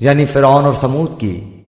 یعنی فرعون اور سمود کی